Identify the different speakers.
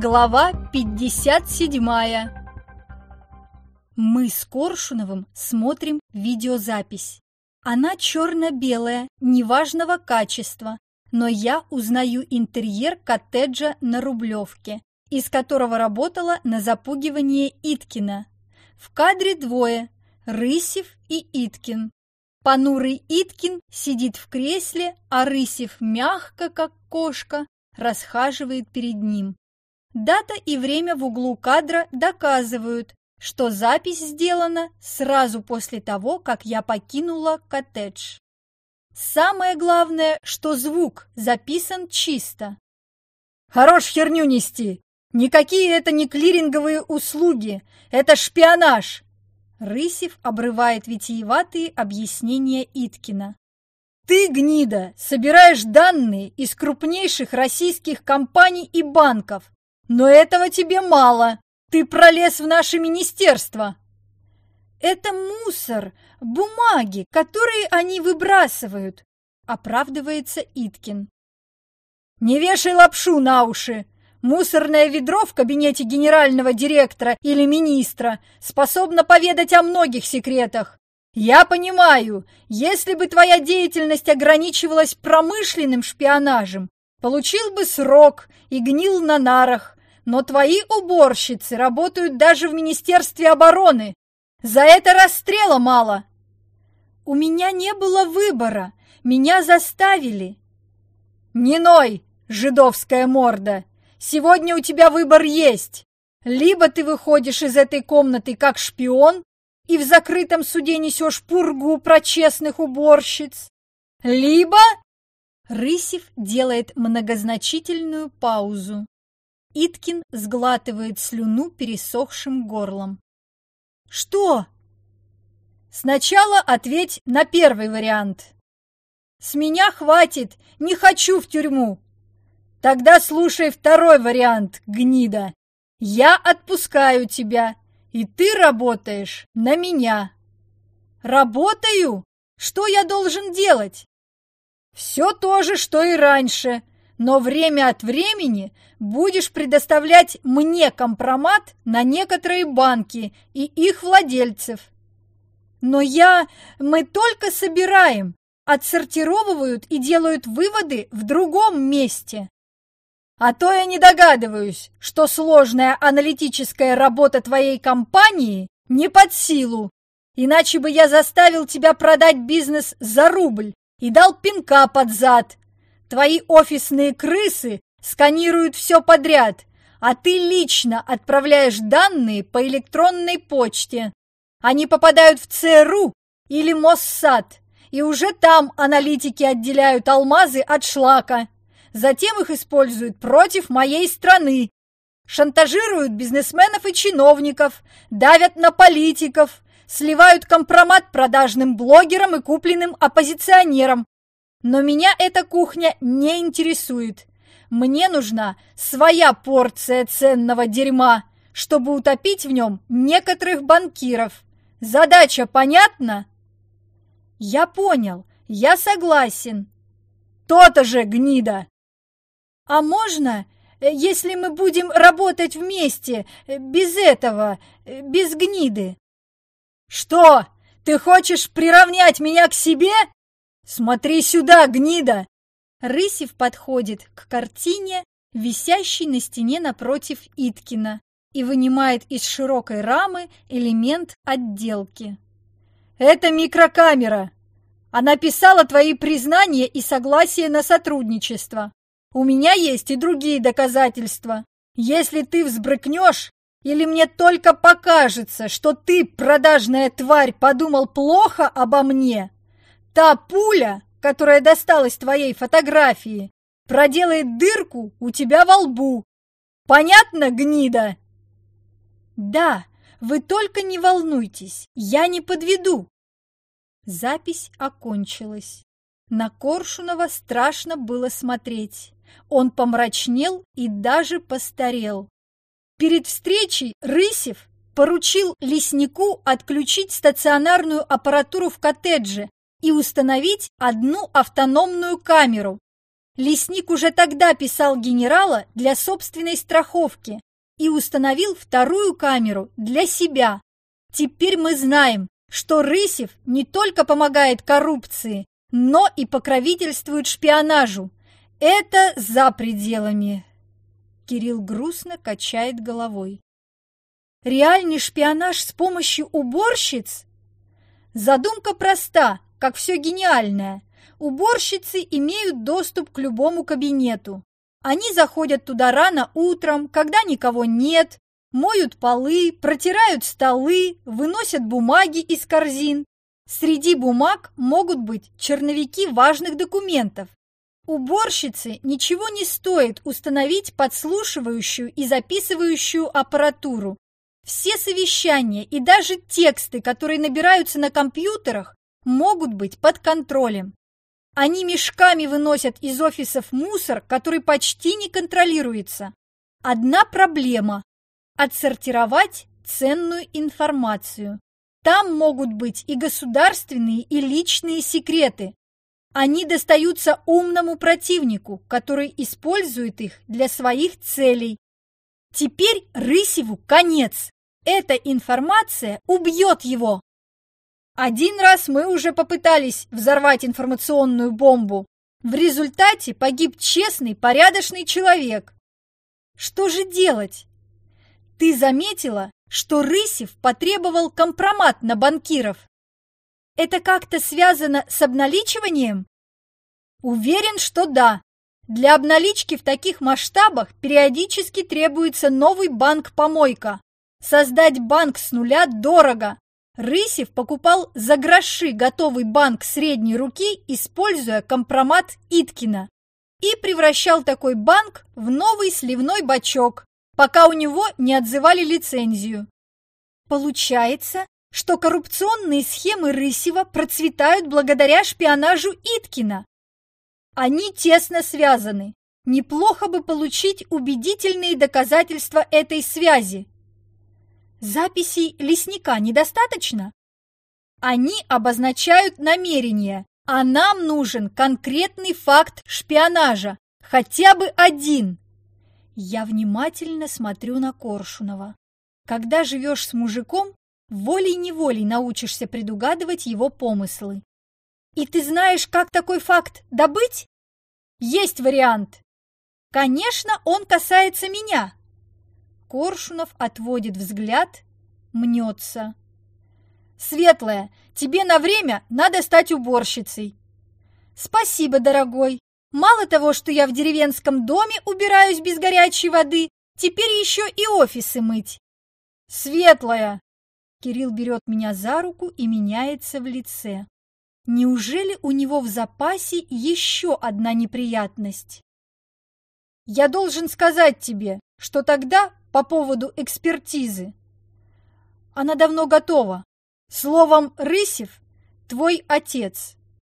Speaker 1: Глава 57 Мы с Коршуновым смотрим видеозапись. Она черно-белая, неважного качества, но я узнаю интерьер коттеджа на Рублевке, из которого работала на запугивание Иткина. В кадре двое – Рысев и Иткин. Понурый Иткин сидит в кресле, а Рысев мягко, как кошка, расхаживает перед ним. Дата и время в углу кадра доказывают, что запись сделана сразу после того, как я покинула коттедж. Самое главное, что звук записан чисто.
Speaker 2: Хорош херню нести! Никакие это не клиринговые услуги, это шпионаж!
Speaker 1: Рысев обрывает витиеватые объяснения Иткина.
Speaker 2: Ты, гнида, собираешь данные из крупнейших российских компаний и банков, но этого тебе мало. Ты пролез в наше министерство.
Speaker 1: Это мусор, бумаги, которые они выбрасывают, оправдывается Иткин.
Speaker 2: Не вешай лапшу на уши. Мусорное ведро в кабинете генерального директора или министра способно поведать о многих секретах. Я понимаю, если бы твоя деятельность ограничивалась промышленным шпионажем, получил бы срок и гнил на нарах, но твои уборщицы работают даже в Министерстве обороны. За это расстрела мало.
Speaker 1: У меня не было выбора. Меня заставили.
Speaker 2: Не ной, жидовская морда. Сегодня у тебя выбор есть. Либо ты выходишь из этой комнаты как шпион и в закрытом суде несешь пургу про честных уборщиц, либо...
Speaker 1: Рысев делает многозначительную паузу. Иткин сглатывает слюну пересохшим горлом.
Speaker 2: «Что?» «Сначала ответь на первый вариант». «С меня хватит, не хочу в тюрьму». «Тогда слушай второй вариант, гнида. Я отпускаю тебя, и ты работаешь на меня». «Работаю? Что я должен делать?» «Все то же, что и раньше но время от времени будешь предоставлять мне компромат на некоторые банки и их владельцев. Но я... мы только собираем, отсортировывают и делают выводы в другом месте. А то я не догадываюсь, что сложная аналитическая работа твоей компании не под силу, иначе бы я заставил тебя продать бизнес за рубль и дал пинка под зад, Твои офисные крысы сканируют все подряд, а ты лично отправляешь данные по электронной почте. Они попадают в ЦРУ или Моссад, и уже там аналитики отделяют алмазы от шлака. Затем их используют против моей страны. Шантажируют бизнесменов и чиновников, давят на политиков, сливают компромат продажным блогерам и купленным оппозиционерам, но меня эта кухня не интересует. Мне нужна своя порция ценного дерьма, чтобы утопить в нем некоторых банкиров. Задача понятна?
Speaker 1: Я понял, я согласен.
Speaker 2: То-то же, гнида!
Speaker 1: А можно, если мы будем работать вместе, без этого, без гниды?
Speaker 2: Что, ты хочешь приравнять меня к себе? «Смотри сюда, гнида!»
Speaker 1: Рысев подходит к картине, висящей на стене напротив Иткина, и вынимает из широкой рамы элемент отделки.
Speaker 2: «Это микрокамера! Она писала твои признания и согласие на сотрудничество. У меня есть и другие доказательства. Если ты взбрыкнешь, или мне только покажется, что ты, продажная тварь, подумал плохо обо мне, Та пуля, которая досталась твоей фотографии, проделает дырку у тебя во лбу. Понятно, гнида?
Speaker 1: Да, вы только не волнуйтесь, я не подведу. Запись окончилась. На Коршунова страшно было смотреть. Он помрачнел и даже постарел. Перед встречей Рысев поручил леснику отключить стационарную аппаратуру в коттедже и установить одну автономную камеру. Лесник уже тогда писал генерала для собственной страховки и установил вторую камеру для себя. Теперь мы знаем, что Рысев не только помогает коррупции, но и покровительствует шпионажу. Это за пределами. Кирилл грустно качает головой. Реальный шпионаж с помощью уборщиц? Задумка проста, как все гениальное. Уборщицы имеют доступ к любому кабинету. Они заходят туда рано утром, когда никого нет, моют полы, протирают столы, выносят бумаги из корзин. Среди бумаг могут быть черновики важных документов. Уборщице ничего не стоит установить подслушивающую и записывающую аппаратуру. Все совещания и даже тексты, которые набираются на компьютерах, могут быть под контролем. Они мешками выносят из офисов мусор, который почти не контролируется. Одна проблема – отсортировать ценную информацию. Там могут быть и государственные, и личные секреты. Они достаются умному противнику, который использует их для своих целей. Теперь Рысеву конец. Эта информация убьет его. Один раз мы уже попытались взорвать информационную бомбу. В результате погиб честный, порядочный человек. Что же делать? Ты заметила, что Рысев потребовал компромат на банкиров? Это как-то связано с обналичиванием? Уверен, что да. Для обналички в таких масштабах периодически требуется новый банк-помойка. Создать банк с нуля дорого, Рысев покупал за гроши готовый банк средней руки, используя компромат Иткина, и превращал такой банк в новый сливной бачок, пока у него не отзывали лицензию. Получается, что коррупционные схемы Рысева процветают благодаря шпионажу Иткина. Они тесно связаны. Неплохо бы получить убедительные доказательства этой связи. Записей лесника недостаточно? Они обозначают намерение, а нам нужен конкретный факт шпионажа, хотя бы один. Я внимательно смотрю на Коршунова. Когда живешь с мужиком, волей-неволей научишься предугадывать его помыслы. И ты знаешь, как такой факт добыть? Есть вариант. Конечно, он касается меня, Коршунов отводит взгляд, мнется. «Светлая, тебе на время надо стать уборщицей». «Спасибо, дорогой. Мало того, что я в деревенском доме убираюсь без горячей воды, теперь еще и офисы мыть». «Светлая!» Кирилл берет меня за руку и меняется в лице. Неужели у него в запасе еще одна неприятность? Я должен сказать тебе, что тогда по поводу экспертизы. Она давно готова. Словом, Рысев – твой отец.